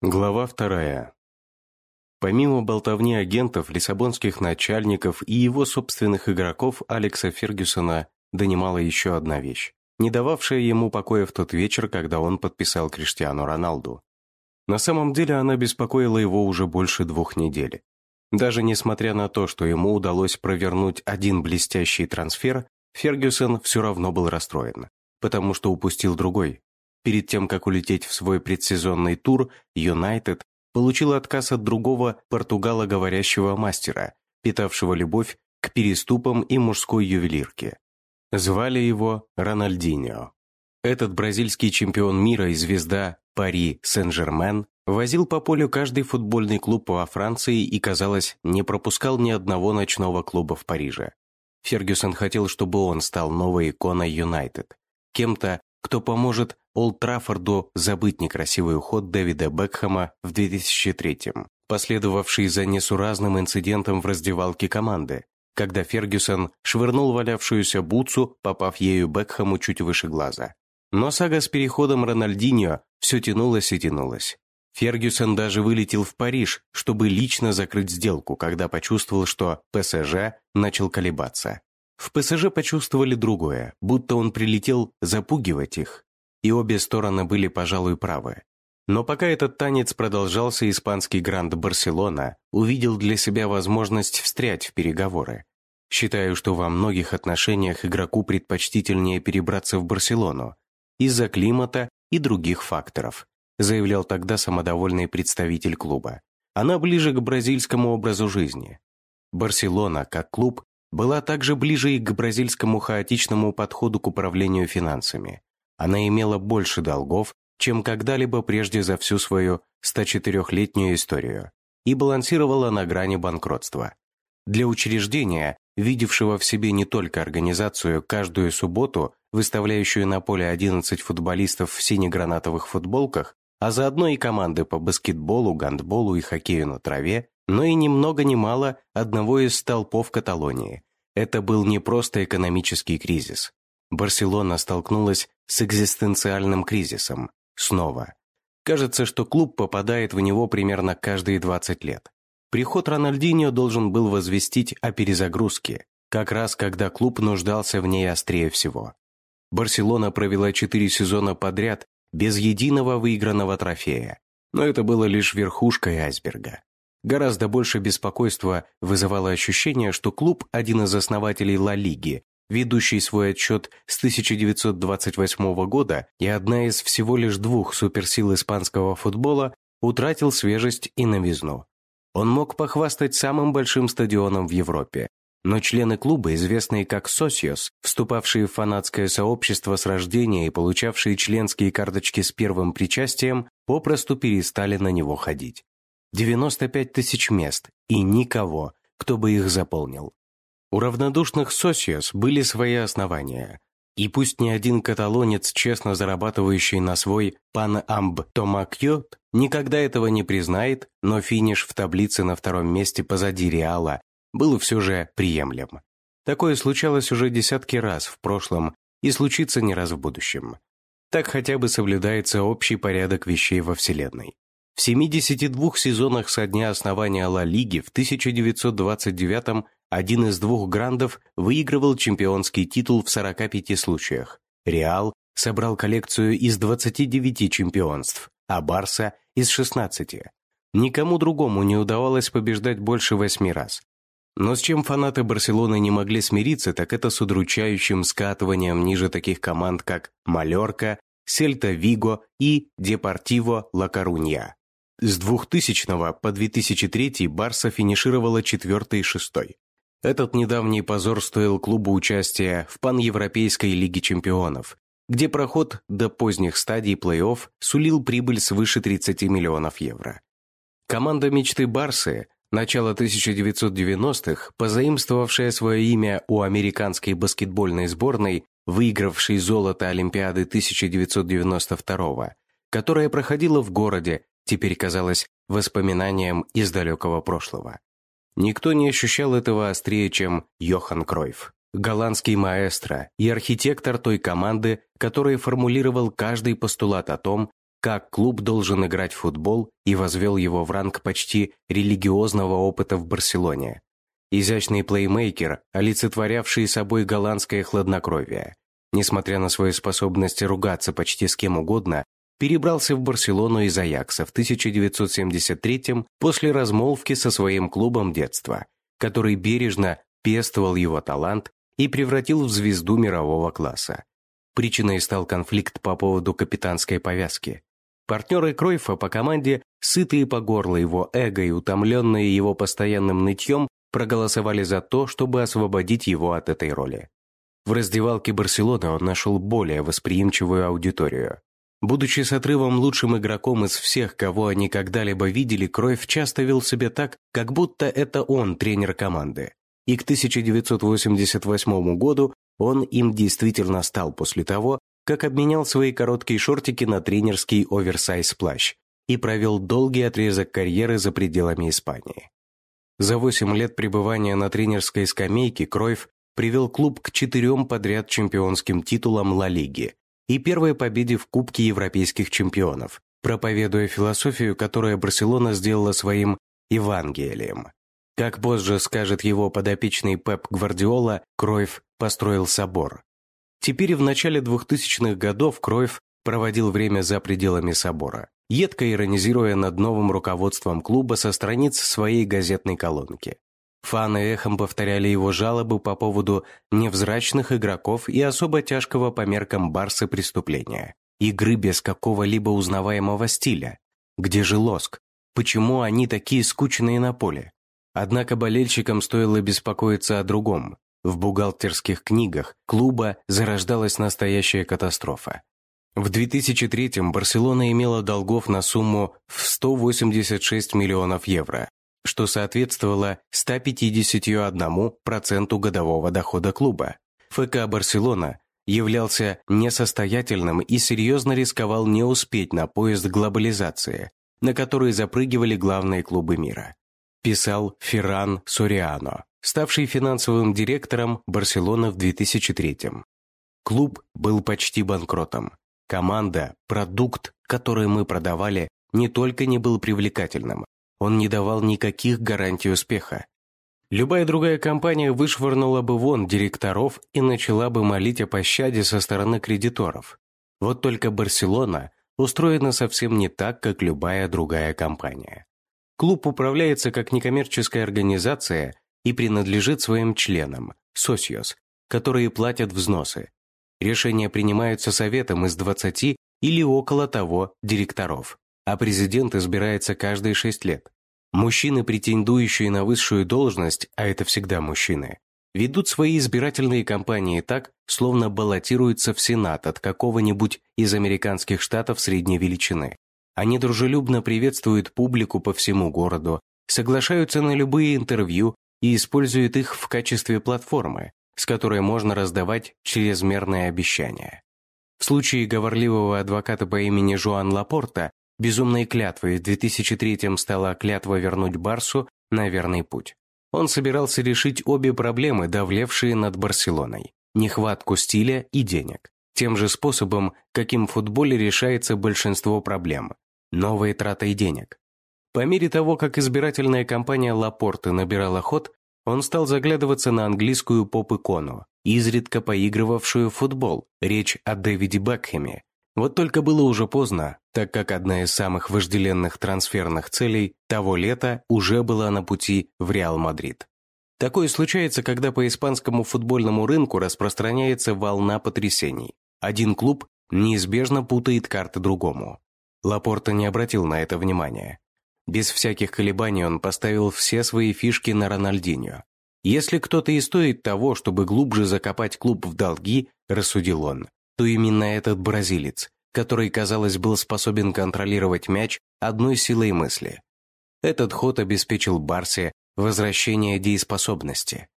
Глава вторая. Помимо болтовни агентов, лиссабонских начальников и его собственных игроков Алекса Фергюсона донимала еще одна вещь, не дававшая ему покоя в тот вечер, когда он подписал Криштиану Роналду. На самом деле она беспокоила его уже больше двух недель. Даже несмотря на то, что ему удалось провернуть один блестящий трансфер, Фергюсон все равно был расстроен, потому что упустил другой, Перед тем, как улететь в свой предсезонный тур, Юнайтед получил отказ от другого португалоговорящего мастера, питавшего любовь к переступам и мужской ювелирке. Звали его Рональдиньо. Этот бразильский чемпион мира и звезда Пари Сен-Жермен возил по полю каждый футбольный клуб во Франции и, казалось, не пропускал ни одного ночного клуба в Париже. Фергюсон хотел, чтобы он стал новой иконой Юнайтед, кем-то, кто поможет Олд Траффорду забыть некрасивый уход Дэвида Бекхэма в 2003-м, последовавший за несуразным инцидентом в раздевалке команды, когда Фергюсон швырнул валявшуюся бутсу, попав ею Бекхэму чуть выше глаза. Но сага с переходом Рональдиньо все тянулась и тянулась. Фергюсон даже вылетел в Париж, чтобы лично закрыть сделку, когда почувствовал, что ПСЖ начал колебаться. В ПСЖ почувствовали другое, будто он прилетел запугивать их, и обе стороны были, пожалуй, правы. Но пока этот танец продолжался, испанский гранд Барселона увидел для себя возможность встрять в переговоры. Считаю, что во многих отношениях игроку предпочтительнее перебраться в Барселону из-за климата и других факторов, заявлял тогда самодовольный представитель клуба. Она ближе к бразильскому образу жизни. Барселона, как клуб, была также ближе и к бразильскому хаотичному подходу к управлению финансами. Она имела больше долгов, чем когда-либо прежде за всю свою 104-летнюю историю, и балансировала на грани банкротства. Для учреждения, видевшего в себе не только организацию каждую субботу, выставляющую на поле 11 футболистов в сине-гранатовых футболках, а заодно и команды по баскетболу, гандболу и хоккею на траве, но и ни много ни мало одного из столпов Каталонии. Это был не просто экономический кризис. Барселона столкнулась с экзистенциальным кризисом. Снова. Кажется, что клуб попадает в него примерно каждые 20 лет. Приход Рональдиньо должен был возвестить о перезагрузке, как раз когда клуб нуждался в ней острее всего. Барселона провела четыре сезона подряд без единого выигранного трофея, но это было лишь верхушкой айсберга. Гораздо больше беспокойства вызывало ощущение, что клуб, один из основателей Ла Лиги, ведущий свой отчет с 1928 года и одна из всего лишь двух суперсил испанского футбола, утратил свежесть и новизну. Он мог похвастать самым большим стадионом в Европе, но члены клуба, известные как «Сосиос», вступавшие в фанатское сообщество с рождения и получавшие членские карточки с первым причастием, попросту перестали на него ходить. 95 тысяч мест и никого, кто бы их заполнил. У равнодушных сосиос были свои основания. И пусть ни один каталонец, честно зарабатывающий на свой пан амб Томакьот, никогда этого не признает, но финиш в таблице на втором месте позади Реала был все же приемлем. Такое случалось уже десятки раз в прошлом и случится не раз в будущем. Так хотя бы соблюдается общий порядок вещей во Вселенной. В 72 сезонах со дня основания Ла Лиги в 1929 один из двух грандов выигрывал чемпионский титул в 45 случаях. Реал собрал коллекцию из 29 чемпионств, а Барса – из 16. Никому другому не удавалось побеждать больше восьми раз. Но с чем фанаты Барселоны не могли смириться, так это с удручающим скатыванием ниже таких команд, как Малерка, Сельта Виго и Депортиво Ла Корунья. С 2000 по 2003 Барса финишировала четвертой и шестой. Этот недавний позор стоил клубу участия в Паневропейской лиге чемпионов, где проход до поздних стадий плей-офф сулил прибыль свыше 30 миллионов евро. Команда мечты Барсы, начала 1990-х, позаимствовавшая свое имя у американской баскетбольной сборной, выигравшей золото Олимпиады 1992 которая проходила в городе, теперь казалась воспоминанием из далекого прошлого. Никто не ощущал этого острее, чем Йохан Кройф, голландский маэстро и архитектор той команды, который формулировал каждый постулат о том, как клуб должен играть в футбол и возвел его в ранг почти религиозного опыта в Барселоне. Изящный плеймейкер, олицетворявший собой голландское хладнокровие, несмотря на свою способность ругаться почти с кем угодно, перебрался в Барселону из Аякса в 1973 после размолвки со своим клубом детства, который бережно пестовал его талант и превратил в звезду мирового класса. Причиной стал конфликт по поводу капитанской повязки. Партнеры Кройфа по команде, сытые по горло его эго и утомленные его постоянным нытьем, проголосовали за то, чтобы освободить его от этой роли. В раздевалке Барселоны он нашел более восприимчивую аудиторию. Будучи с отрывом лучшим игроком из всех, кого они когда-либо видели, Кройф часто вел себя так, как будто это он тренер команды. И к 1988 году он им действительно стал после того, как обменял свои короткие шортики на тренерский оверсайз-плащ и провел долгий отрезок карьеры за пределами Испании. За 8 лет пребывания на тренерской скамейке Кройф привел клуб к четырем подряд чемпионским титулам Ла Лиги и первой победе в Кубке Европейских чемпионов, проповедуя философию, которую Барселона сделала своим Евангелием. Как позже скажет его подопечный Пеп Гвардиола, Кройф построил собор. Теперь в начале 2000-х годов Кройф проводил время за пределами собора, едко иронизируя над новым руководством клуба со страниц своей газетной колонки. Фаны эхом повторяли его жалобы по поводу невзрачных игроков и особо тяжкого по меркам Барса преступления. Игры без какого-либо узнаваемого стиля. Где же лоск? Почему они такие скучные на поле? Однако болельщикам стоило беспокоиться о другом. В бухгалтерских книгах клуба зарождалась настоящая катастрофа. В 2003-м Барселона имела долгов на сумму в 186 миллионов евро, что соответствовало 151% годового дохода клуба. ФК «Барселона» являлся несостоятельным и серьезно рисковал не успеть на поезд глобализации, на который запрыгивали главные клубы мира писал Ферран Сориано, ставший финансовым директором Барселоны в 2003-м. Клуб был почти банкротом. Команда, продукт, который мы продавали, не только не был привлекательным, он не давал никаких гарантий успеха. Любая другая компания вышвырнула бы вон директоров и начала бы молить о пощаде со стороны кредиторов. Вот только Барселона устроена совсем не так, как любая другая компания. Клуб управляется как некоммерческая организация и принадлежит своим членам, сосьос, которые платят взносы. Решения принимаются советом из 20 или около того директоров, а президент избирается каждые 6 лет. Мужчины, претендующие на высшую должность, а это всегда мужчины, ведут свои избирательные кампании так, словно баллотируются в Сенат от какого-нибудь из американских штатов средней величины. Они дружелюбно приветствуют публику по всему городу, соглашаются на любые интервью и используют их в качестве платформы, с которой можно раздавать чрезмерные обещания. В случае говорливого адвоката по имени Жуан Лапорта безумной клятвой в 2003-м стала клятва вернуть Барсу на верный путь. Он собирался решить обе проблемы, давлевшие над Барселоной – нехватку стиля и денег. Тем же способом, каким в футболе решается большинство проблем новые траты денег. По мере того, как избирательная кампания Лапорты набирала ход, он стал заглядываться на английскую поп-икону, изредка поигрывавшую в футбол, речь о Дэвиде Бекхэме. Вот только было уже поздно, так как одна из самых вожделенных трансферных целей того лета уже была на пути в Реал Мадрид. Такое случается, когда по испанскому футбольному рынку распространяется волна потрясений. Один клуб неизбежно путает карты другому. Лапорта не обратил на это внимания. Без всяких колебаний он поставил все свои фишки на Рональдинho. Если кто-то и стоит того, чтобы глубже закопать клуб в долги, рассудил он, то именно этот бразилец, который, казалось, был способен контролировать мяч одной силой мысли. Этот ход обеспечил Барсе возвращение дееспособности.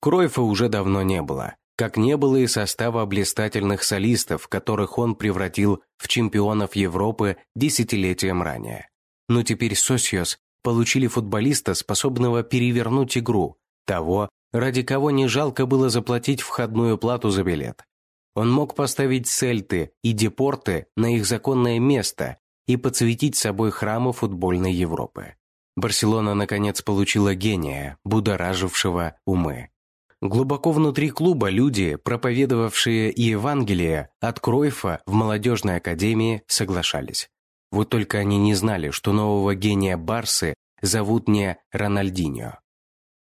Кройфа уже давно не было, как не было и состава блистательных солистов, которых он превратил в чемпионов Европы десятилетием ранее. Но теперь Сосиос получили футболиста, способного перевернуть игру, того, ради кого не жалко было заплатить входную плату за билет. Он мог поставить Сельты и Депорты на их законное место и подсветить собой храмы футбольной Европы. Барселона, наконец, получила гения, будоражившего умы. Глубоко внутри клуба люди, проповедовавшие Евангелие от Кройфа в молодежной академии, соглашались. Вот только они не знали, что нового гения Барсы зовут не Рональдиньо.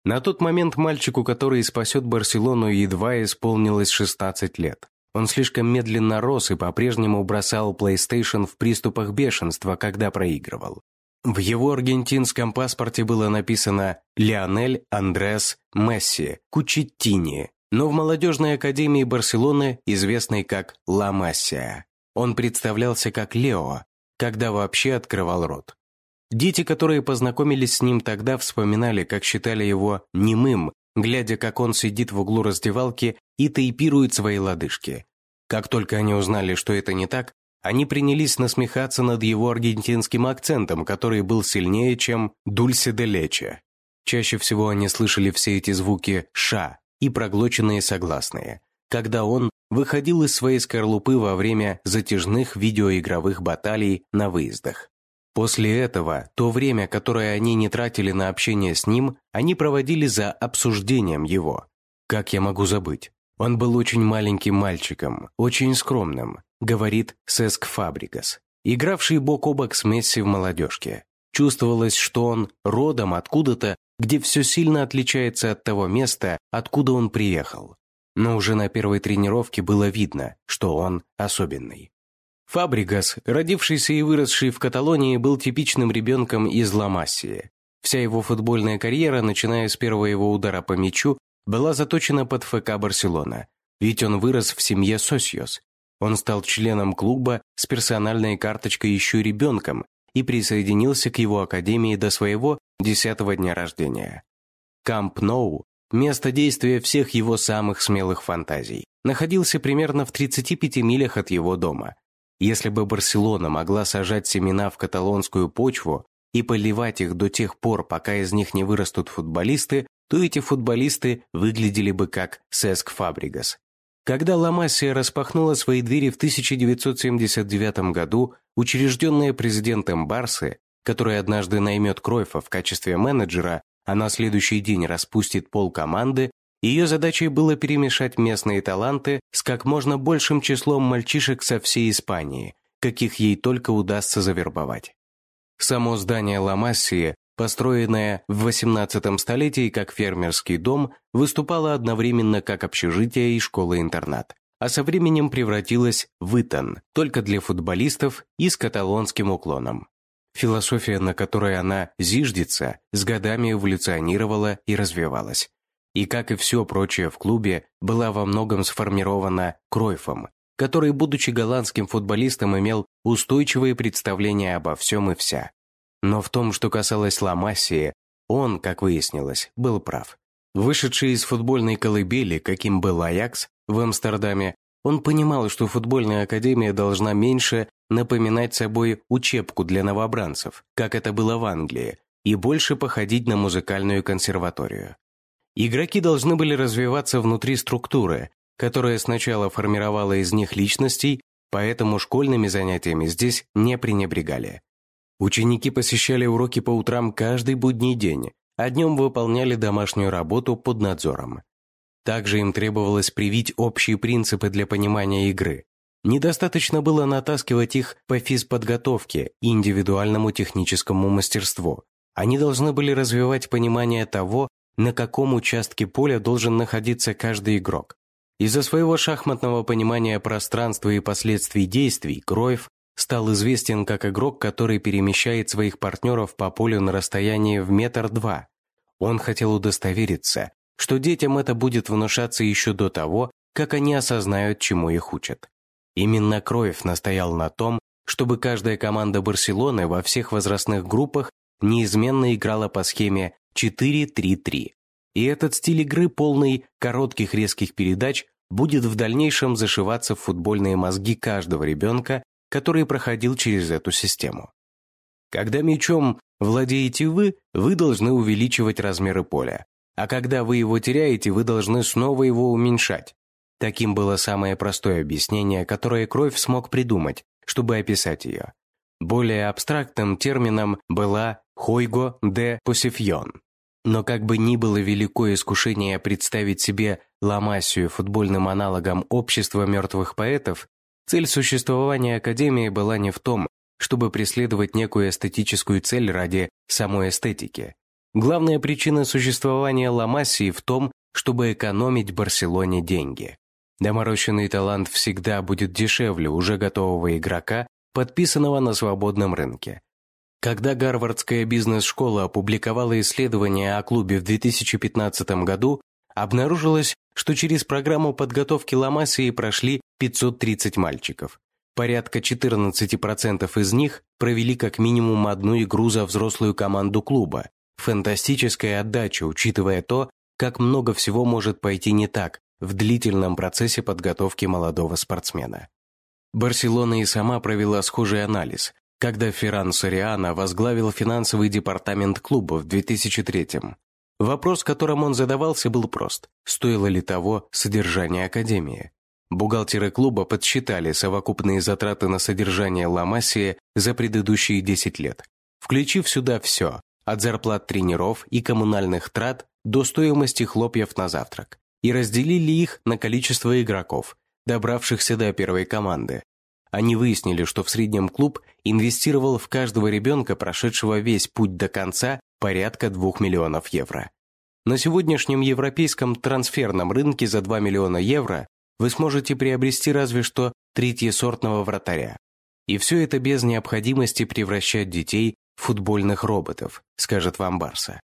На тот момент мальчику, который спасет Барселону, едва исполнилось 16 лет. Он слишком медленно рос и по-прежнему бросал PlayStation в приступах бешенства, когда проигрывал. В его аргентинском паспорте было написано «Лионель Андрес Месси Кучеттини», но в молодежной академии Барселоны, известной как «Ла Массия», он представлялся как Лео, когда вообще открывал рот. Дети, которые познакомились с ним тогда, вспоминали, как считали его немым, глядя, как он сидит в углу раздевалки и тейпирует свои лодыжки. Как только они узнали, что это не так, они принялись насмехаться над его аргентинским акцентом, который был сильнее, чем «дульсе де лече». Чаще всего они слышали все эти звуки «ша» и проглоченные согласные, когда он выходил из своей скорлупы во время затяжных видеоигровых баталий на выездах. После этого то время, которое они не тратили на общение с ним, они проводили за обсуждением его. Как я могу забыть? Он был очень маленьким мальчиком, очень скромным, говорит Сеск Фабрикас, игравший бок о бок с Месси в молодежке. Чувствовалось, что он родом откуда-то, где все сильно отличается от того места, откуда он приехал. Но уже на первой тренировке было видно, что он особенный. Фабригас, родившийся и выросший в Каталонии, был типичным ребенком из Ла-Массии. Вся его футбольная карьера, начиная с первого его удара по мячу, была заточена под ФК «Барселона», ведь он вырос в семье Сосьос. Он стал членом клуба с персональной карточкой еще ребенком и присоединился к его академии до своего десятого дня рождения. Камп Ноу, место действия всех его самых смелых фантазий, находился примерно в 35 милях от его дома – если бы Барселона могла сажать семена в каталонскую почву и поливать их до тех пор, пока из них не вырастут футболисты, то эти футболисты выглядели бы как Сеск Фабригас. Когда Ла Массия распахнула свои двери в 1979 году, учрежденная президентом Барсы, который однажды наймет Кройфа в качестве менеджера, а на следующий день распустит пол команды, ее задачей было перемешать местные таланты с как можно большим числом мальчишек со всей Испании, каких ей только удастся завербовать. Само здание Ла-Массии, построенное в XVIII столетии как фермерский дом, выступало одновременно как общежитие и школа-интернат, а со временем превратилось в Итан, только для футболистов и с каталонским уклоном. Философия, на которой она зиждется, с годами эволюционировала и развивалась и, как и все прочее в клубе, была во многом сформирована Кройфом, который, будучи голландским футболистом, имел устойчивые представления обо всем и вся. Но в том, что касалось Ламассии, он, как выяснилось, был прав. Вышедший из футбольной колыбели, каким был Аякс в Амстердаме, он понимал, что футбольная академия должна меньше напоминать собой учебку для новобранцев, как это было в Англии, и больше походить на музыкальную консерваторию. Игроки должны были развиваться внутри структуры, которая сначала формировала из них личностей, поэтому школьными занятиями здесь не пренебрегали. Ученики посещали уроки по утрам каждый будний день, а днем выполняли домашнюю работу под надзором. Также им требовалось привить общие принципы для понимания игры. Недостаточно было натаскивать их по физподготовке и индивидуальному техническому мастерству. Они должны были развивать понимание того, на каком участке поля должен находиться каждый игрок. Из-за своего шахматного понимания пространства и последствий действий Кроев стал известен как игрок, который перемещает своих партнеров по полю на расстоянии в метр два. Он хотел удостовериться, что детям это будет внушаться еще до того, как они осознают, чему их учат. Именно Кроев настоял на том, чтобы каждая команда Барселоны во всех возрастных группах неизменно играла по схеме 4-3-3. И этот стиль игры, полный коротких резких передач, будет в дальнейшем зашиваться в футбольные мозги каждого ребенка, который проходил через эту систему. Когда мячом владеете вы, вы должны увеличивать размеры поля, а когда вы его теряете, вы должны снова его уменьшать. Таким было самое простое объяснение, которое Кровь смог придумать, чтобы описать ее. Более абстрактным термином была «хойго де посифьон». Но как бы ни было великое искушение представить себе Ламассию футбольным аналогом общества мертвых поэтов, цель существования Академии была не в том, чтобы преследовать некую эстетическую цель ради самой эстетики. Главная причина существования Ламассии в том, чтобы экономить Барселоне деньги. Доморощенный талант всегда будет дешевле уже готового игрока, подписанного на свободном рынке. Когда Гарвардская бизнес-школа опубликовала исследование о клубе в 2015 году, обнаружилось, что через программу подготовки Ламасии прошли 530 мальчиков. Порядка 14% из них провели как минимум одну игру за взрослую команду клуба. Фантастическая отдача, учитывая то, как много всего может пойти не так в длительном процессе подготовки молодого спортсмена. Барселона и сама провела схожий анализ, когда Ферран Сориано возглавил финансовый департамент клуба в 2003-м. Вопрос, которым он задавался, был прост. Стоило ли того содержание Академии? Бухгалтеры клуба подсчитали совокупные затраты на содержание Ламасии за предыдущие 10 лет, включив сюда все, от зарплат тренеров и коммунальных трат до стоимости хлопьев на завтрак, и разделили их на количество игроков, добравшихся до первой команды. Они выяснили, что в среднем клуб инвестировал в каждого ребенка, прошедшего весь путь до конца, порядка 2 миллионов евро. На сегодняшнем европейском трансферном рынке за 2 миллиона евро вы сможете приобрести разве что третьесортного вратаря. И все это без необходимости превращать детей в футбольных роботов, скажет вам Барса.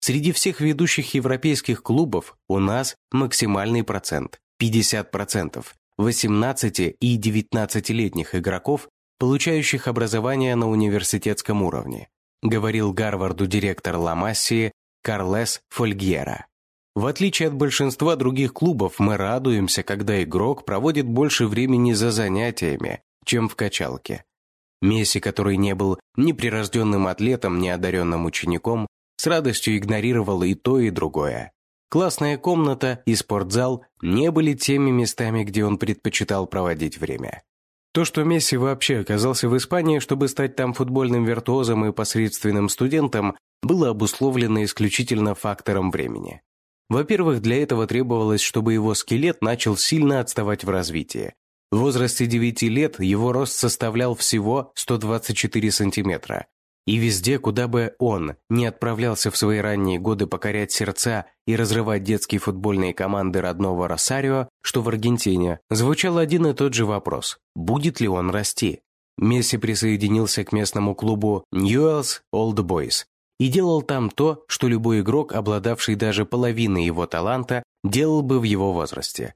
Среди всех ведущих европейских клубов у нас максимальный процент – 50% 18- и 19-летних игроков, получающих образование на университетском уровне, говорил Гарварду директор Ламассии Карлес Фольгьера. В отличие от большинства других клубов, мы радуемся, когда игрок проводит больше времени за занятиями, чем в качалке. Месси, который не был ни прирожденным атлетом, ни одаренным учеником, с радостью игнорировал и то, и другое. Классная комната и спортзал не были теми местами, где он предпочитал проводить время. То, что Месси вообще оказался в Испании, чтобы стать там футбольным виртуозом и посредственным студентом, было обусловлено исключительно фактором времени. Во-первых, для этого требовалось, чтобы его скелет начал сильно отставать в развитии. В возрасте 9 лет его рост составлял всего 124 сантиметра. И везде, куда бы он не отправлялся в свои ранние годы покорять сердца и разрывать детские футбольные команды родного Росарио, что в Аргентине, звучал один и тот же вопрос – будет ли он расти? Месси присоединился к местному клубу Newell's Old Boys и делал там то, что любой игрок, обладавший даже половиной его таланта, делал бы в его возрасте.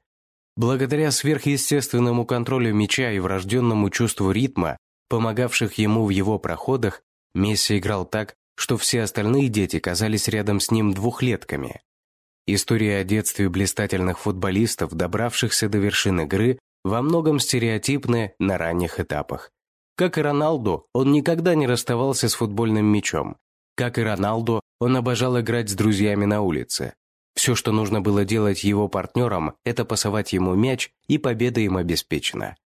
Благодаря сверхъестественному контролю мяча и врожденному чувству ритма, помогавших ему в его проходах, Месси играл так, что все остальные дети казались рядом с ним двухлетками. История о детстве блистательных футболистов, добравшихся до вершин игры, во многом стереотипны на ранних этапах. Как и Роналду, он никогда не расставался с футбольным мячом, как и Роналду, он обожал играть с друзьями на улице. Все, что нужно было делать его партнерам, это пасовать ему мяч, и победа им обеспечена.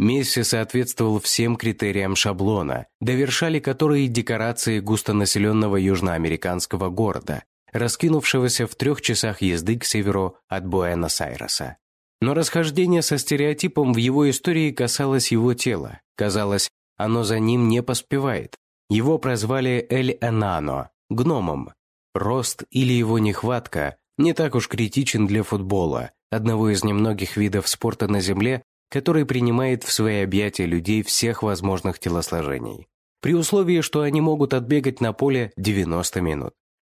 Месси соответствовал всем критериям шаблона, довершали которые декорации густонаселенного южноамериканского города, раскинувшегося в трех часах езды к северу от Буэнос-Айреса. Но расхождение со стереотипом в его истории касалось его тела. Казалось, оно за ним не поспевает, его прозвали Эль-Энано, гномом. Рост или его нехватка не так уж критичен для футбола, одного из немногих видов спорта на Земле, который принимает в свои объятия людей всех возможных телосложений. При условии, что они могут отбегать на поле 90 минут.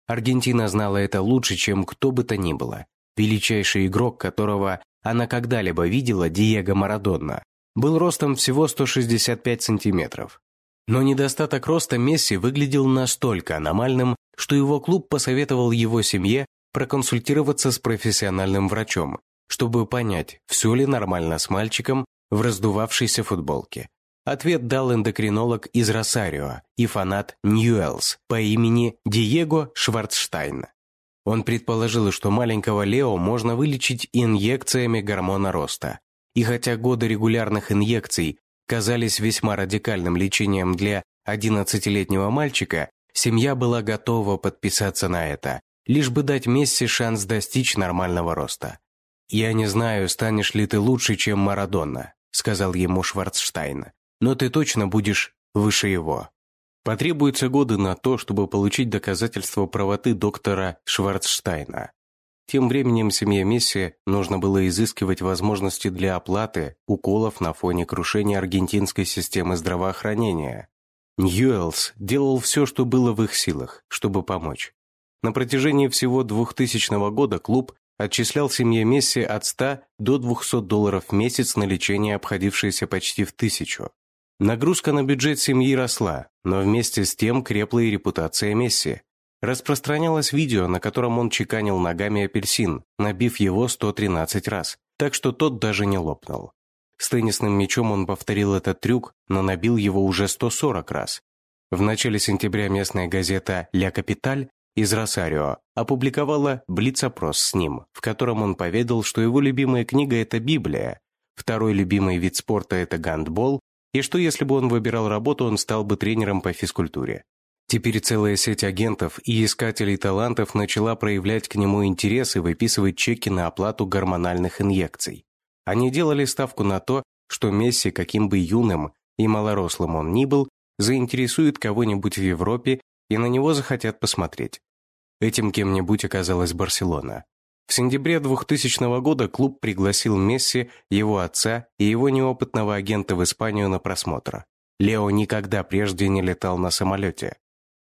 Аргентина знала это лучше, чем кто бы то ни было. Величайший игрок, которого она когда-либо видела, Диего Марадонна, был ростом всего 165 сантиметров. Но недостаток роста Месси выглядел настолько аномальным, что его клуб посоветовал его семье проконсультироваться с профессиональным врачом, чтобы понять, все ли нормально с мальчиком в раздувавшейся футболке. Ответ дал эндокринолог из Росарио и фанат Ньюэлс по имени Диего Шварцштайн. Он предположил, что маленького Лео можно вылечить инъекциями гормона роста. И хотя годы регулярных инъекций казались весьма радикальным лечением для 11-летнего мальчика, семья была готова подписаться на это, лишь бы дать Месси шанс достичь нормального роста. «Я не знаю, станешь ли ты лучше, чем Марадона», сказал ему Шварцштайн, «но ты точно будешь выше его». Потребуются годы на то, чтобы получить доказательство правоты доктора Шварцштайна. Тем временем семье Месси нужно было изыскивать возможности для оплаты уколов на фоне крушения аргентинской системы здравоохранения. Ньюэллс делал все, что было в их силах, чтобы помочь. На протяжении всего 2000 года клуб отчислял семье Месси от 100 до 200 долларов в месяц на лечение, обходившееся почти в тысячу. Нагрузка на бюджет семьи росла, но вместе с тем крепла и репутация Месси. Распространялось видео, на котором он чеканил ногами апельсин, набив его 113 раз, так что тот даже не лопнул. С теннисным мячом он повторил этот трюк, но набил его уже 140 раз. В начале сентября местная газета «Ля Капиталь» из Росарио опубликовала блиц-опрос с ним, в котором он поведал, что его любимая книга – это Библия, второй любимый вид спорта – это гандбол, и что если бы он выбирал работу, он стал бы тренером по физкультуре. Теперь целая сеть агентов и искателей талантов начала проявлять к нему интерес и выписывать чеки на оплату гормональных инъекций. Они делали ставку на то, что Месси, каким бы юным и малорослым он ни был, заинтересует кого-нибудь в Европе и на него захотят посмотреть. Этим кем-нибудь оказалась Барселона. В сентябре 2000 года клуб пригласил Месси, его отца и его неопытного агента в Испанию на просмотр. Лео никогда прежде не летал на самолете.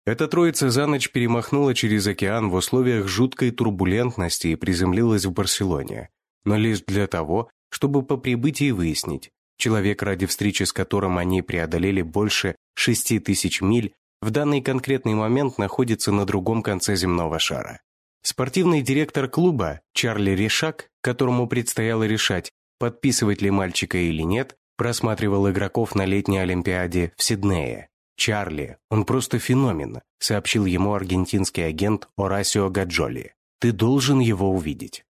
Эта троица за ночь перемахнула через океан в условиях жуткой турбулентности и приземлилась в Барселоне, но лишь для того, чтобы по прибытии выяснить, человек, ради встречи с которым они преодолели больше шести тысяч миль, в данный конкретный момент находится на другом конце земного шара. Спортивный директор клуба Чарли Решак, которому предстояло решать, подписывать ли мальчика или нет, просматривал игроков на летней Олимпиаде в Сиднее. «Чарли, он просто феномен», — сообщил ему аргентинский агент Орасио Гаджоли. «Ты должен его увидеть».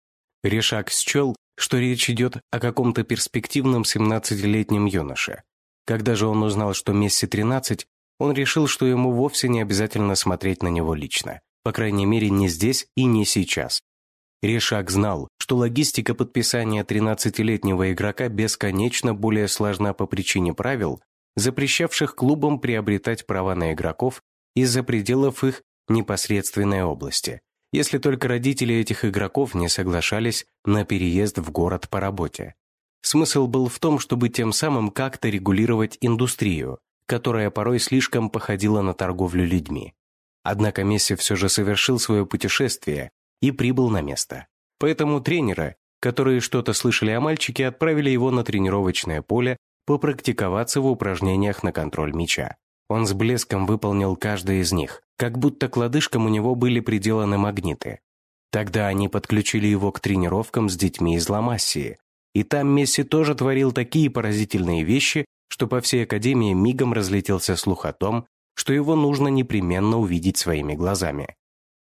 Решак счел, что речь идет о каком-то перспективном 17-летнем юноше. Когда же он узнал, что Месси 13, он решил, что ему вовсе не обязательно смотреть на него лично. По крайней мере, не здесь и не сейчас. Решак знал, что логистика подписания 13-летнего игрока бесконечно более сложна по причине правил, запрещавших клубам приобретать права на игроков из-за пределов их непосредственной области, если только родители этих игроков не соглашались на переезд в город по работе. Смысл был в том, чтобы тем самым как-то регулировать индустрию, которая порой слишком походила на торговлю людьми. Однако Месси все же совершил свое путешествие и прибыл на место. Поэтому тренеры, которые что-то слышали о мальчике, отправили его на тренировочное поле попрактиковаться в упражнениях на контроль мяча. Он с блеском выполнил каждое из них, как будто к лодыжкам у него были приделаны магниты. Тогда они подключили его к тренировкам с детьми из Ламассии, и там Месси тоже творил такие поразительные вещи, что по всей академии мигом разлетелся слух о том, что его нужно непременно увидеть своими глазами.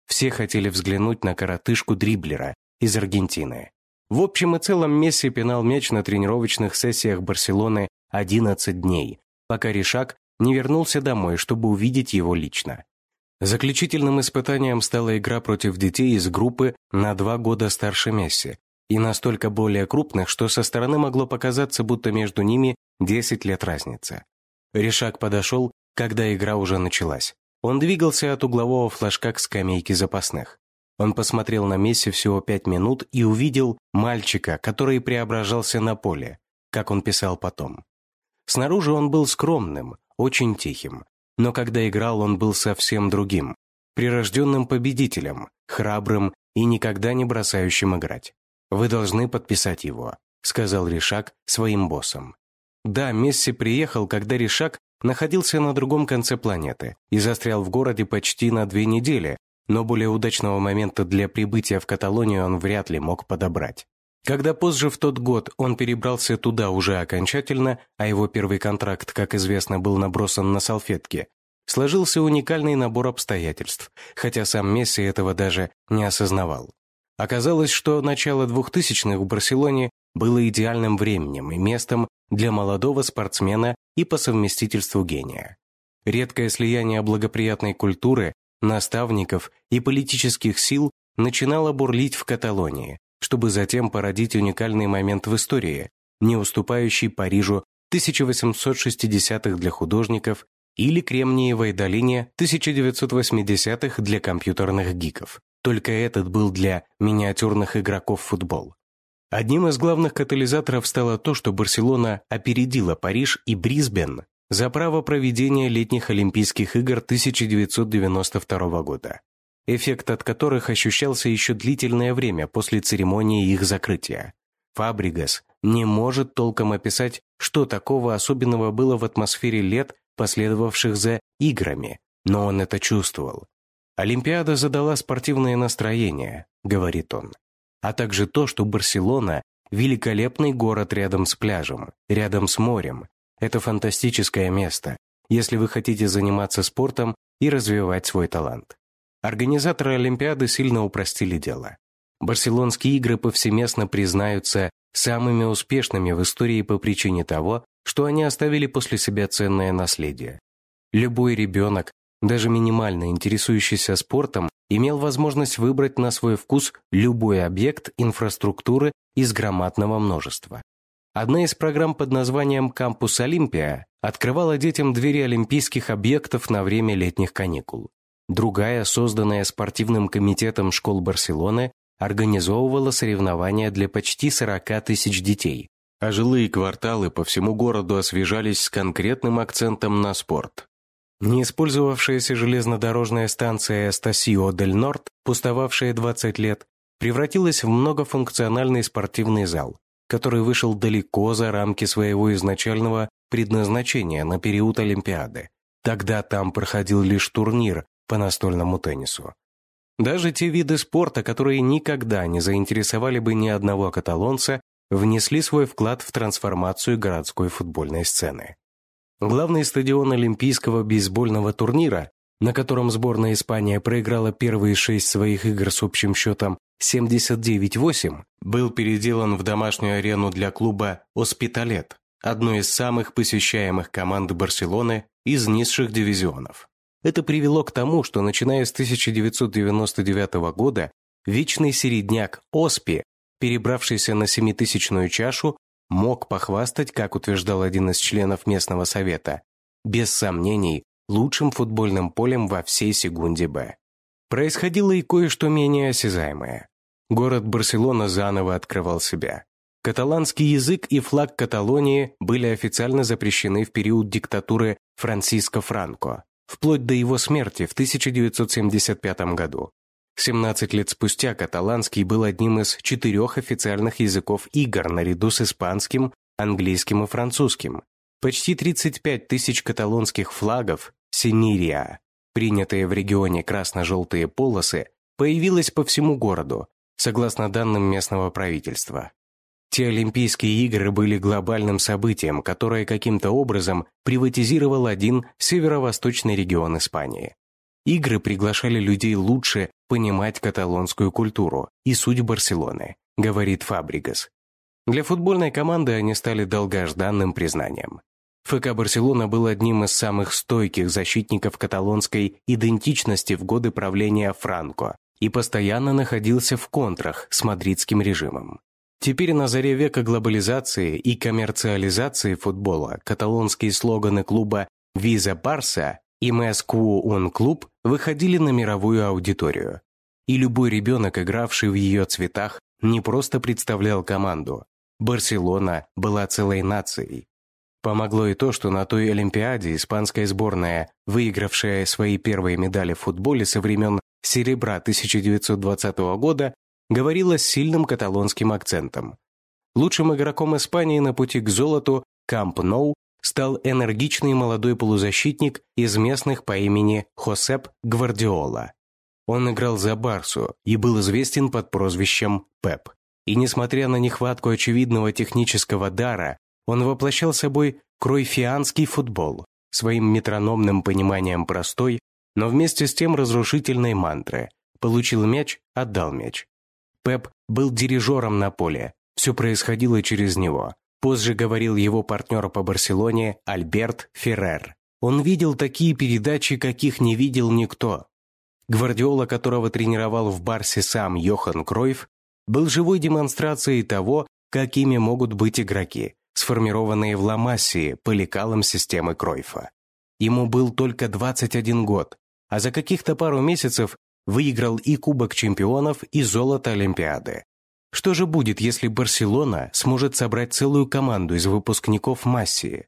Все хотели взглянуть на коротышку-дриблера из Аргентины. В общем и целом Месси пинал мяч на тренировочных сессиях Барселоны 11 дней, пока Ришак не вернулся домой, чтобы увидеть его лично. Заключительным испытанием стала игра против детей из группы на два года старше Месси и настолько более крупных, что со стороны могло показаться, будто между ними 10 лет разница. Ришак подошел когда игра уже началась. Он двигался от углового флажка к скамейке запасных. Он посмотрел на Месси всего пять минут и увидел мальчика, который преображался на поле, как он писал потом. Снаружи он был скромным, очень тихим, но когда играл, он был совсем другим, прирожденным победителем, храбрым и никогда не бросающим играть. «Вы должны подписать его», — сказал Ришак своим боссам. Да, Месси приехал, когда Ришак находился на другом конце планеты и застрял в городе почти на две недели, но более удачного момента для прибытия в Каталонию он вряд ли мог подобрать. Когда позже в тот год он перебрался туда уже окончательно, а его первый контракт, как известно, был набросан на салфетки, сложился уникальный набор обстоятельств, хотя сам Месси этого даже не осознавал. Оказалось, что начало 2000-х в Барселоне было идеальным временем и местом для молодого спортсмена и по совместительству гения. Редкое слияние благоприятной культуры, наставников и политических сил начинало бурлить в Каталонии, чтобы затем породить уникальный момент в истории, не уступающий Парижу 1860-х для художников или Кремниевой долине 1980-х для компьютерных гиков. Только этот был для миниатюрных игроков футбол. Одним из главных катализаторов стало то, что Барселона опередила Париж и Брисбен за право проведения летних Олимпийских игр 1992 года, эффект от которых ощущался еще длительное время после церемонии их закрытия. Фабригас не может толком описать, что такого особенного было в атмосфере лет, последовавших за играми, но он это чувствовал. «Олимпиада задала спортивное настроение», — говорит он, а также то, что Барселона — великолепный город рядом с пляжем, рядом с морем. Это фантастическое место, если вы хотите заниматься спортом и развивать свой талант. Организаторы Олимпиады сильно упростили дело. Барселонские игры повсеместно признаются самыми успешными в истории по причине того, что они оставили после себя ценное наследие. Любой ребенок, даже минимально интересующийся спортом, имел возможность выбрать на свой вкус любой объект инфраструктуры из громадного множества. Одна из программ под названием «Кампус Олимпия» открывала детям двери олимпийских объектов на время летних каникул. Другая, созданная спортивным комитетом школ Барселоны, организовывала соревнования для почти 40 тысяч детей, а жилые кварталы по всему городу освежались с конкретным акцентом на спорт. Не использовавшаяся железнодорожная станция Эстасио дель Норд, пустовавшая 20 лет, превратилась в многофункциональный спортивный зал, который вышел далеко за рамки своего изначального предназначения на период Олимпиады. Тогда там проходил лишь турнир по настольному теннису. Даже те виды спорта, которые никогда не заинтересовали бы ни одного каталонца, внесли свой вклад в трансформацию городской футбольной сцены. Главный стадион Олимпийского бейсбольного турнира, на котором сборная Испания проиграла первые шесть своих игр с общим счетом 79-8, был переделан в домашнюю арену для клуба «Оспиталет», одной из самых посещаемых команд Барселоны из низших дивизионов. Это привело к тому, что начиная с 1999 года вечный середняк Оспи, перебравшийся на семитысячную чашу, мог похвастать, как утверждал один из членов местного совета, без сомнений, лучшим футбольным полем во всей секунде Б. Происходило и кое-что менее осязаемое. Город Барселона заново открывал себя. Каталанский язык и флаг Каталонии были официально запрещены в период диктатуры Франсиско Франко вплоть до его смерти в 1975 году. 17 лет спустя каталанский был одним из четырех официальных языков игр наряду с испанским, английским и французским. Почти 35 тысяч каталонских флагов «Синирия», принятые в регионе красно-желтые полосы, появилось по всему городу, согласно данным местного правительства. Те Олимпийские игры были глобальным событием, которое каким-то образом приватизировал один северо-восточный регион Испании. Игры приглашали людей лучше понимать каталонскую культуру и суть Барселоны, говорит Фабригас. Для футбольной команды они стали долгожданным признанием. ФК «Барселона» был одним из самых стойких защитников каталонской идентичности в годы правления Франко и постоянно находился в контрах с мадридским режимом. Теперь на заре века глобализации и коммерциализации футбола каталонские слоганы клуба «Виза Барса» и «Мэскву он клуб» выходили на мировую аудиторию. И любой ребенок, игравший в ее цветах, не просто представлял команду. Барселона была целой нацией. Помогло и то, что на той Олимпиаде испанская сборная, выигравшая свои первые медали в футболе со времен серебра 1920 года, говорила с сильным каталонским акцентом. Лучшим игроком Испании на пути к золоту Камп Ноу стал энергичный молодой полузащитник из местных по имени Хосеп Гвардиола. Он играл за Барсу и был известен под прозвищем Пеп. И несмотря на нехватку очевидного технического дара, он воплощал собой кройфианский футбол, своим метрономным пониманием простой, но вместе с тем разрушительной мантры «получил мяч, отдал мяч». Пеп был дирижером на поле, все происходило через него. Позже говорил его партнер по Барселоне Альберт Феррер. Он видел такие передачи, каких не видел никто. Гвардиола, которого тренировал в Барсе сам Йохан Кройф, был живой демонстрацией того, какими могут быть игроки, сформированные в Ла-Массии по лекалам системы Кройфа. Ему был только 21 год, а за каких-то пару месяцев выиграл и Кубок чемпионов, и золото Олимпиады. Что же будет, если Барселона сможет собрать целую команду из выпускников Массии?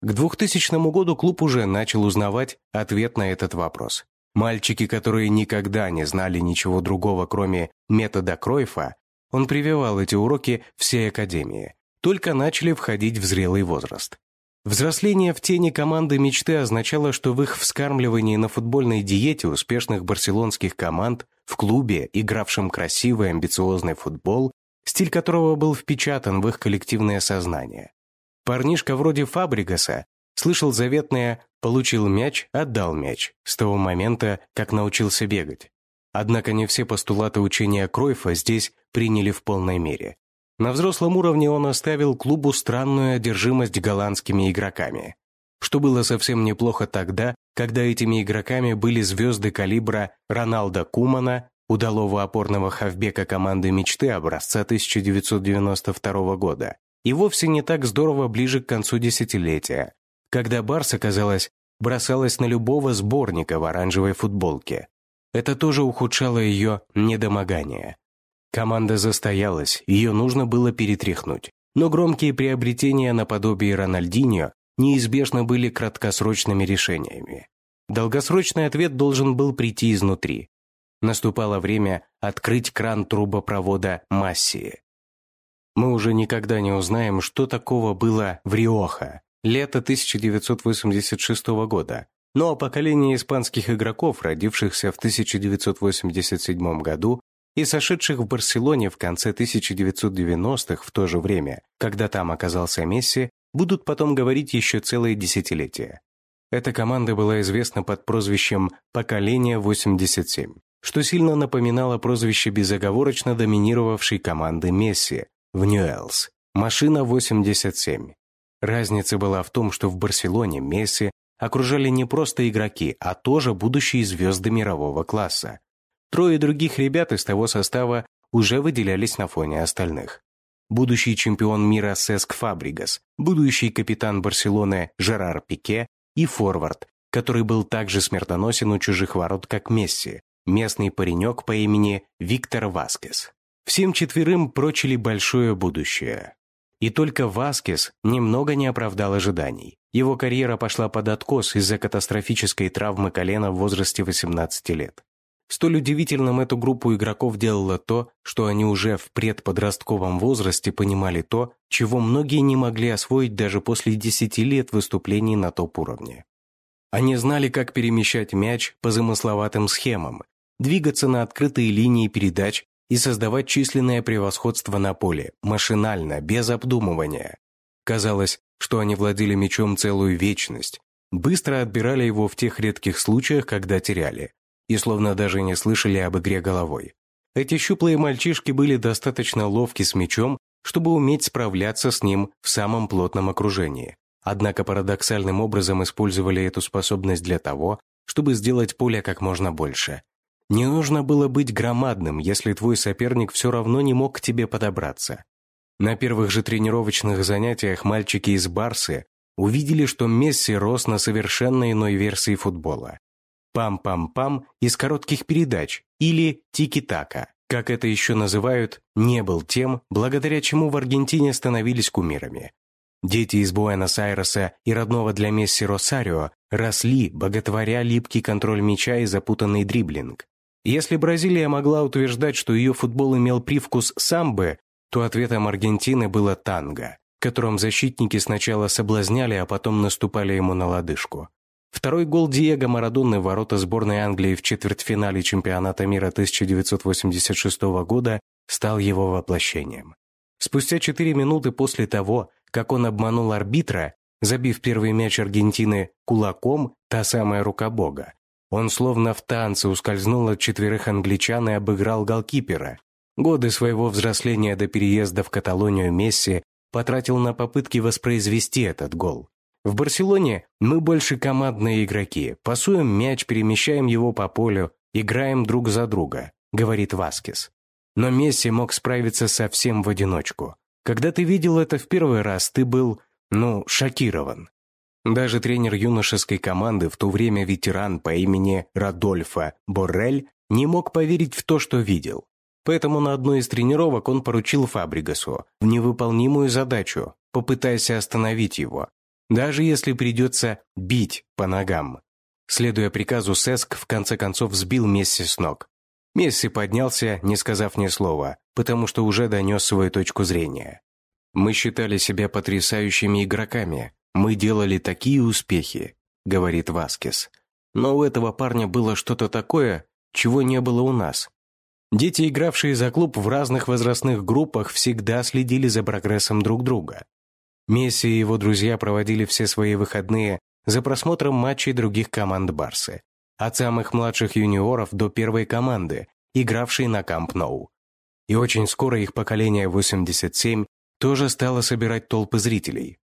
К 2000 году клуб уже начал узнавать ответ на этот вопрос. Мальчики, которые никогда не знали ничего другого, кроме метода Кройфа, он прививал эти уроки всей академии, только начали входить в зрелый возраст. Взросление в тени команды мечты означало, что в их вскармливании на футбольной диете успешных барселонских команд в клубе, игравшем красивый амбициозный футбол, стиль которого был впечатан в их коллективное сознание. Парнишка вроде Фабригаса слышал заветное «получил мяч, отдал мяч» с того момента, как научился бегать. Однако не все постулаты учения Кройфа здесь приняли в полной мере. На взрослом уровне он оставил клубу странную одержимость голландскими игроками, что было совсем неплохо тогда, когда этими игроками были звезды калибра Роналда Кумана, удалого опорного хавбека команды мечты образца 1992 года, и вовсе не так здорово ближе к концу десятилетия, когда Барса, казалось, бросалась на любого сборника в оранжевой футболке. Это тоже ухудшало ее недомогание. Команда застоялась, ее нужно было перетряхнуть. Но громкие приобретения наподобие Рональдиньо неизбежно были краткосрочными решениями. Долгосрочный ответ должен был прийти изнутри. Наступало время открыть кран трубопровода Массии. Мы уже никогда не узнаем, что такого было в Риоха, лето 1986 года, но поколение испанских игроков, родившихся в 1987 году, и сошедших в Барселоне в конце 1990-х в то же время, когда там оказался Месси, будут потом говорить еще целые десятилетия. Эта команда была известна под прозвищем «Поколение 87», что сильно напоминало прозвище безоговорочно доминировавшей команды Месси в Ньюэллс «Машина 87». Разница была в том, что в Барселоне Месси окружали не просто игроки, а тоже будущие звезды мирового класса. Трое других ребят из того состава уже выделялись на фоне остальных. Будущий чемпион мира Сеск Фабригас, будущий капитан Барселоны Жерар Пике и форвард, который был так же смертоносен у чужих ворот, как Месси, местный паренек по имени Виктор Васкес. Всем четверым прочили большое будущее. И только Васкес немного не оправдал ожиданий. Его карьера пошла под откос из-за катастрофической травмы колена в возрасте 18 лет. Столь удивительным эту группу игроков делало то, что они уже в предподростковом возрасте понимали то, чего многие не могли освоить даже после 10 лет выступлений на топ-уровне. Они знали, как перемещать мяч по замысловатым схемам, двигаться на открытые линии передач и создавать численное превосходство на поле, машинально, без обдумывания. Казалось, что они владели мячом целую вечность, быстро отбирали его в тех редких случаях, когда теряли, и словно даже не слышали об игре головой. Эти щуплые мальчишки были достаточно ловки с мячом, чтобы уметь справляться с ним в самом плотном окружении. Однако парадоксальным образом использовали эту способность для того, чтобы сделать поле как можно больше. Не нужно было быть громадным, если твой соперник все равно не мог к тебе подобраться. На первых же тренировочных занятиях мальчики из Барсы увидели, что Месси рос на совершенно иной версии футбола пам-пам-пам из коротких передач или тики-така, как это еще называют, не был тем, благодаря чему в Аргентине становились кумирами. Дети из Буэнос-Айреса и родного для Месси Росарио росли, боготворя липкий контроль мяча и запутанный дриблинг. Если Бразилия могла утверждать, что ее футбол имел привкус самбы, то ответом Аргентины было танго, которым защитники сначала соблазняли, а потом наступали ему на лодыжку. Второй гол Диего Марадонны в ворота сборной Англии в четвертьфинале чемпионата мира 1986 года стал его воплощением. Спустя четыре минуты после того, как он обманул арбитра, забив первый мяч Аргентины кулаком, та самая рука бога, он словно в танце ускользнул от четверых англичан и обыграл голкипера. Годы своего взросления до переезда в Каталонию Месси потратил на попытки воспроизвести этот гол. В Барселоне мы больше командные игроки, пасуем мяч, перемещаем его по полю, играем друг за друга, говорит Васкес. Но Месси мог справиться совсем в одиночку. Когда ты видел это в первый раз, ты был, ну, шокирован. Даже тренер юношеской команды, в то время ветеран по имени Радольфа Боррель, не мог поверить в то, что видел. Поэтому на одной из тренировок он поручил Фабригасу невыполнимую задачу, попытаясь остановить его, даже если придется бить по ногам. Следуя приказу, Сеск в конце концов сбил Месси с ног. Месси поднялся, не сказав ни слова, потому что уже донес свою точку зрения. «Мы считали себя потрясающими игроками. Мы делали такие успехи», — говорит Васкес. «Но у этого парня было что-то такое, чего не было у нас. Дети, игравшие за клуб в разных возрастных группах, всегда следили за прогрессом друг друга. Месси и его друзья проводили все свои выходные за просмотром матчей других команд Барсы, от самых младших юниоров до первой команды, игравшей на Камп Ноу. И очень скоро их поколение 87 тоже стало собирать толпы зрителей.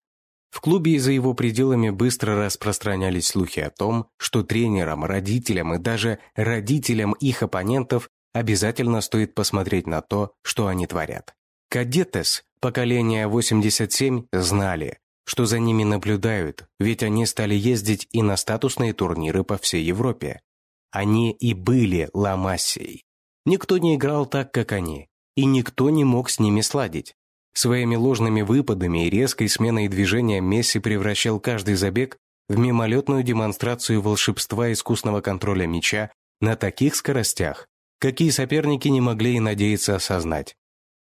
В клубе и за его пределами быстро распространялись слухи о том, что тренерам, родителям и даже родителям их оппонентов обязательно стоит посмотреть на то, что они творят. Кадетес, поколение 87, знали, что за ними наблюдают, ведь они стали ездить и на статусные турниры по всей Европе. Они и были Ламассией. Никто не играл так, как они, и никто не мог с ними сладить. Своими ложными выпадами и резкой сменой движения Месси превращал каждый забег в мимолетную демонстрацию волшебства искусного контроля мяча на таких скоростях, какие соперники не могли и надеяться осознать.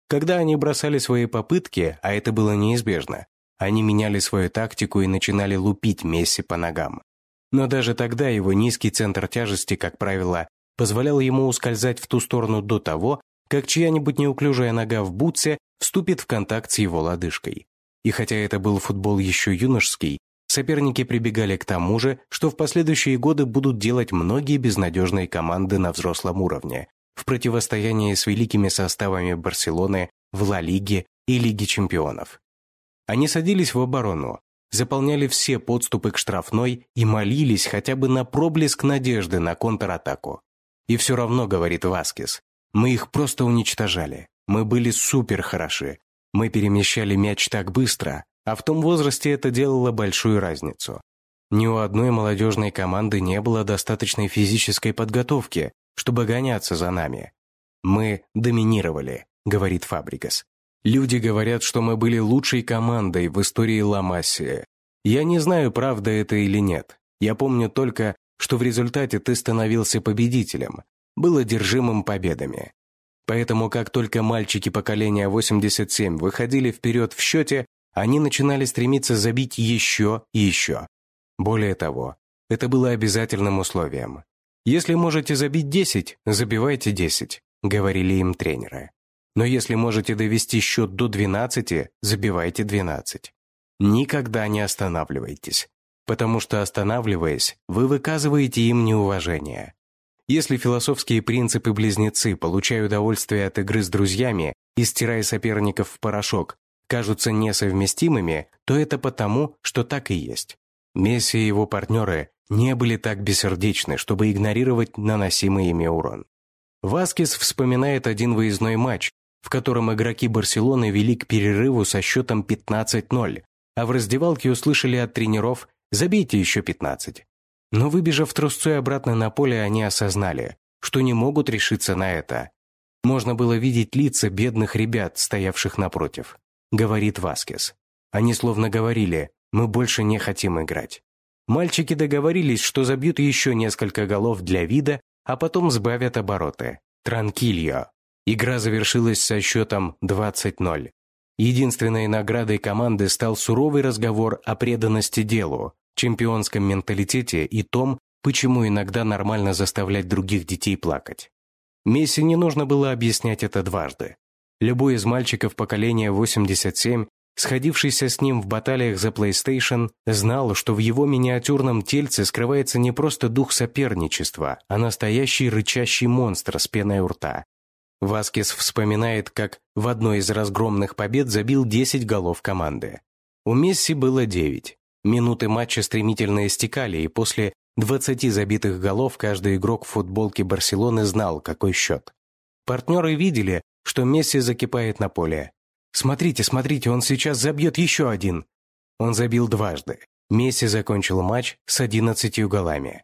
Когда они бросали свои попытки, а это было неизбежно, они меняли свою тактику и начинали лупить Месси по ногам. Но даже тогда его низкий центр тяжести, как правило, позволял ему ускользать в ту сторону до того, как чья-нибудь неуклюжая нога в бутсе вступит в контакт с его лодыжкой. И хотя это был футбол еще юношеский, соперники прибегали к тому же, что в последующие годы будут делать многие безнадежные команды на взрослом уровне, в противостоянии с великими составами Барселоны в Ла-Лиге и Лиге чемпионов. Они садились в оборону, заполняли все подступы к штрафной и молились хотя бы на проблеск надежды на контратаку. И все равно, говорит Васкес, мы их просто уничтожали. Мы были супер хороши. Мы перемещали мяч так быстро, а в том возрасте это делало большую разницу. Ни у одной молодежной команды не было достаточной физической подготовки, чтобы гоняться за нами. Мы доминировали, говорит Фабрикас. Люди говорят, что мы были лучшей командой в истории Ла-Массия. Я не знаю, правда это или нет. Я помню только, что в результате ты становился победителем, был одержимым победами. Поэтому как только мальчики поколения 87 выходили вперед в счете, они начинали стремиться забить еще и еще. Более того, это было обязательным условием. «Если можете забить 10, забивайте 10», — говорили им тренеры. «Но если можете довести счет до 12, забивайте 12. Никогда не останавливайтесь, потому что останавливаясь, вы выказываете им неуважение. Если философские принципы-близнецы, получая удовольствие от игры с друзьями и стирая соперников в порошок, кажутся несовместимыми, то это потому, что так и есть. Месси и его партнеры не были так бессердечны, чтобы игнорировать наносимый ими урон. Васкис вспоминает один выездной матч, в котором игроки Барселоны вели к перерыву со счетом 15-0, а в раздевалке услышали от тренеров «забейте еще 15». Но выбежав трусцой обратно на поле, они осознали, что не могут решиться на это. Можно было видеть лица бедных ребят, стоявших напротив. Говорит Васкес. Они словно говорили, мы больше не хотим играть. Мальчики договорились, что забьют еще несколько голов для вида, а потом сбавят обороты. Транкильо. Игра завершилась со счетом 20-0. Единственной наградой команды стал суровый разговор о преданности делу, чемпионском менталитете и том, почему иногда нормально заставлять других детей плакать. Месси не нужно было объяснять это дважды. Любой из мальчиков поколения 87, сходившийся с ним в баталиях за PlayStation, знал, что в его миниатюрном тельце скрывается не просто дух соперничества, а настоящий рычащий монстр с пеной у рта. Васкес вспоминает, как в одной из разгромных побед забил 10 голов команды. У Месси было 9. Минуты матча стремительно истекали, и после 20 забитых голов каждый игрок в футболке Барселоны знал, какой счет. Партнеры видели, что Месси закипает на поле. «Смотрите, смотрите, он сейчас забьет еще один!» Он забил дважды. Месси закончил матч с 11 голами.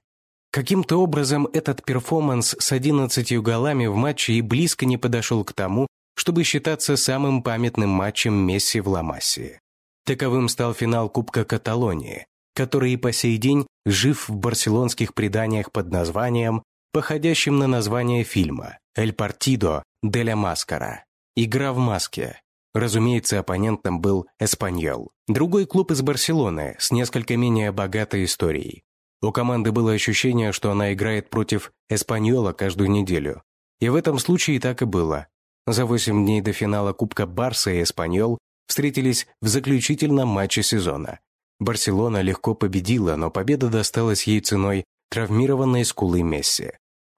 Каким-то образом этот перформанс с 11 голами в матче и близко не подошел к тому, чтобы считаться самым памятным матчем Месси в Ла-Массии. Таковым стал финал Кубка Каталонии, который и по сей день жив в барселонских преданиях под названием, походящим на название фильма «Эль Партидо де ля Маскара» – «Игра в маске». Разумеется, оппонентом был «Эспаньол», другой клуб из Барселоны с несколько менее богатой историей. У команды было ощущение, что она играет против «Эспаньола» каждую неделю. И в этом случае так и было. За 8 дней до финала Кубка Барса и «Эспаньол» встретились в заключительном матче сезона. Барселона легко победила, но победа досталась ей ценой травмированной скулы Месси.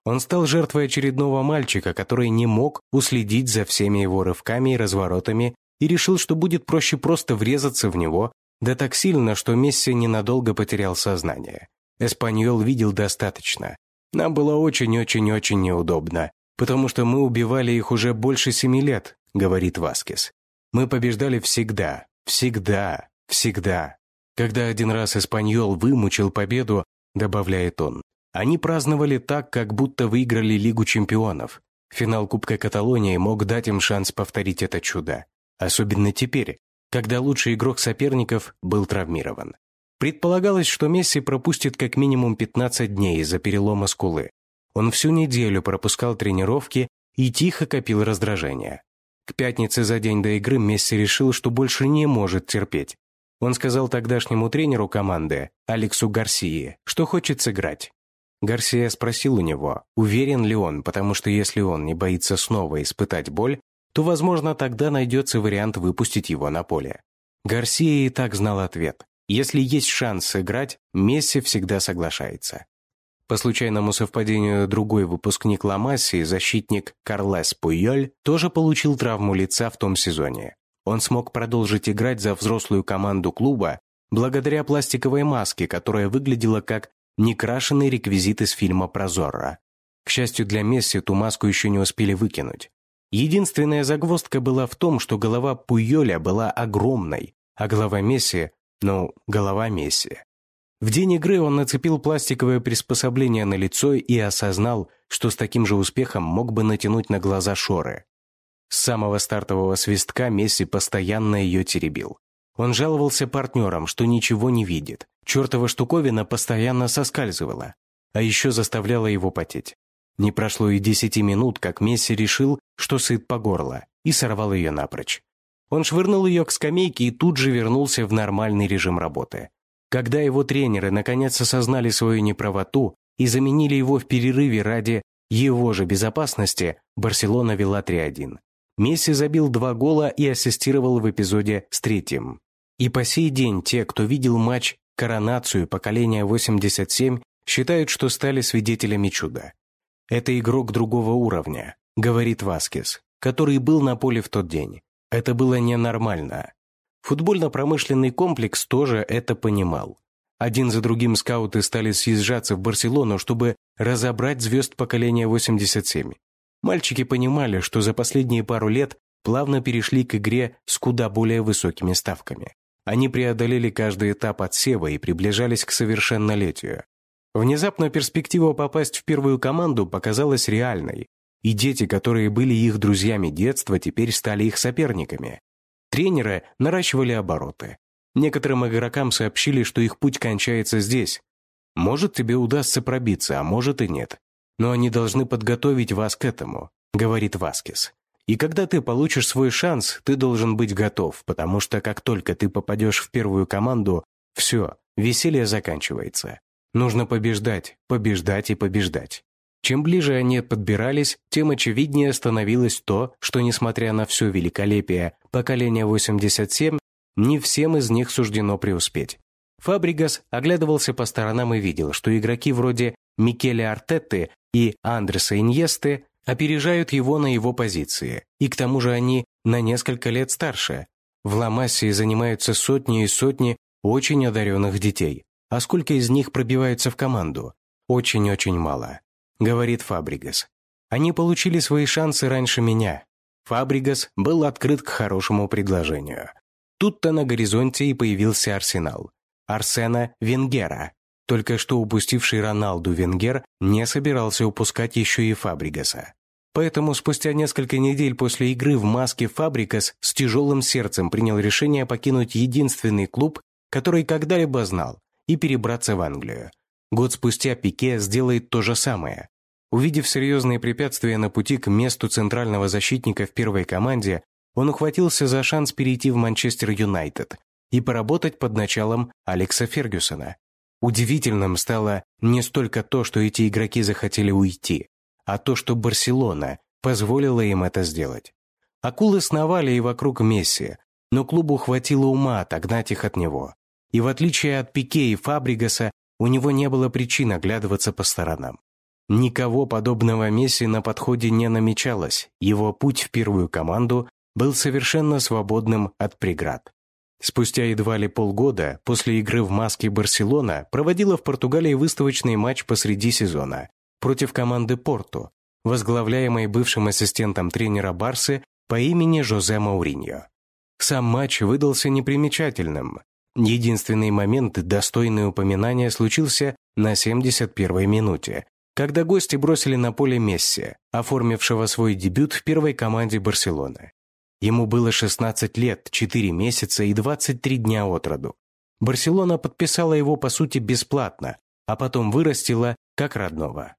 Он стал жертвой очередного мальчика, который не мог уследить за всеми его рывками и разворотами и решил, что будет проще просто врезаться в него, да так сильно, что Месси ненадолго потерял сознание. Эспаньол видел достаточно. Нам было очень-очень-очень неудобно, потому что мы убивали их уже больше семи лет, говорит Васкес. Мы побеждали всегда, всегда, всегда. Когда один раз Эспаньол вымучил победу, добавляет он, они праздновали так, как будто выиграли Лигу чемпионов. Финал Кубка Каталонии мог дать им шанс повторить это чудо. Особенно теперь, когда лучший игрок соперников был травмирован. Предполагалось, что Месси пропустит как минимум 15 дней из-за перелома скулы. Он всю неделю пропускал тренировки и тихо копил раздражение. К пятнице за день до игры Месси решил, что больше не может терпеть. Он сказал тогдашнему тренеру команды, Алексу Гарсии, что хочет сыграть. Гарсия спросил у него, уверен ли он, потому что если он не боится снова испытать боль, то, возможно, тогда найдется вариант выпустить его на поле. Гарсия и так знал ответ. Если есть шанс сыграть, Месси всегда соглашается. По случайному совпадению другой выпускник Ламассии, защитник Карлес Пуйоль, тоже получил травму лица в том сезоне. Он смог продолжить играть за взрослую команду клуба благодаря пластиковой маске, которая выглядела как некрашенный реквизит из фильма про Зорро. К счастью для Месси, ту маску еще не успели выкинуть. Единственная загвоздка была в том, что голова Пуйоля была огромной, а голова Месси ну, голова Месси. В день игры он нацепил пластиковое приспособление на лицо и осознал, что с таким же успехом мог бы натянуть на глаза шоры. С самого стартового свистка Месси постоянно ее теребил. Он жаловался партнерам, что ничего не видит. Чертова штуковина постоянно соскальзывала, а еще заставляла его потеть. Не прошло и десяти минут, как Месси решил, что сыт по горло, и сорвал ее напрочь. Он швырнул ее к скамейке и тут же вернулся в нормальный режим работы. Когда его тренеры наконец осознали свою неправоту и заменили его в перерыве ради его же безопасности, Барселона вела 3-1. Месси забил два гола и ассистировал в эпизоде с третьим. И по сей день те, кто видел матч «Коронацию» поколения 87, считают, что стали свидетелями чуда. «Это игрок другого уровня», — говорит Васкес, который был на поле в тот день. Это было ненормально. Футбольно-промышленный комплекс тоже это понимал. Один за другим скауты стали съезжаться в Барселону, чтобы разобрать звезд поколения 87. Мальчики понимали, что за последние пару лет плавно перешли к игре с куда более высокими ставками. Они преодолели каждый этап отсева и приближались к совершеннолетию. Внезапно перспектива попасть в первую команду показалась реальной, и дети, которые были их друзьями детства, теперь стали их соперниками. Тренеры наращивали обороты. Некоторым игрокам сообщили, что их путь кончается здесь. Может, тебе удастся пробиться, а может и нет. Но они должны подготовить вас к этому, говорит Васкес. И когда ты получишь свой шанс, ты должен быть готов, потому что как только ты попадешь в первую команду, все, веселье заканчивается. Нужно побеждать, побеждать и побеждать. Чем ближе они подбирались, тем очевиднее становилось то, что, несмотря на все великолепие поколения 87, не всем из них суждено преуспеть. Фабригас оглядывался по сторонам и видел, что игроки вроде Микеле Артетты и Андреса Иньесты опережают его на его позиции, и к тому же они на несколько лет старше. В Ла-Массии занимаются сотни и сотни очень одаренных детей, а сколько из них пробиваются в команду? Очень-очень мало, говорит Фабригас. Они получили свои шансы раньше меня. Фабригас был открыт к хорошему предложению. Тут-то на горизонте и появился Арсенал. Арсена Венгера. Только что упустивший Роналду Венгер не собирался упускать еще и Фабригаса. Поэтому спустя несколько недель после игры в маске Фабрикас с тяжелым сердцем принял решение покинуть единственный клуб, который когда-либо знал, и перебраться в Англию. Год спустя Пике сделает то же самое. Увидев серьезные препятствия на пути к месту центрального защитника в первой команде, он ухватился за шанс перейти в Манчестер Юнайтед и поработать под началом Алекса Фергюсона. Удивительным стало не столько то, что эти игроки захотели уйти, а то, что Барселона позволила им это сделать. Акулы сновали и вокруг Месси, но клубу хватило ума отогнать их от него. И в отличие от Пике и Фабригаса, у него не было причин оглядываться по сторонам. Никого подобного Месси на подходе не намечалось, его путь в первую команду был совершенно свободным от преград. Спустя едва ли полгода после игры в маске Барселона проводила в Португалии выставочный матч посреди сезона против команды Порту, возглавляемой бывшим ассистентом тренера Барсы по имени Жозе Мауриньо. Сам матч выдался непримечательным. Единственный момент, достойный упоминания, случился на 71-й минуте, когда гости бросили на поле Месси, оформившего свой дебют в первой команде Барселоны. Ему было 16 лет, 4 месяца и 23 дня от роду. Барселона подписала его, по сути, бесплатно, а потом вырастила как родного.